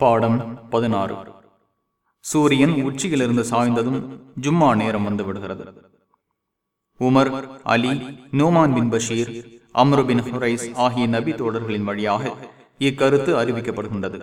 பாடம் பதினாறு. சூரியன் உச்சியிலிருந்து சாய்ந்ததும் ஜும்மா நேரம் வந்து விடுகிறது. Umar Ali Noman bin Bashir Amr bin Huraiz ஆகிய நபி தோழர்களின் வழியாக இக்கருத்து அறிவிக்கப்படுகின்றது.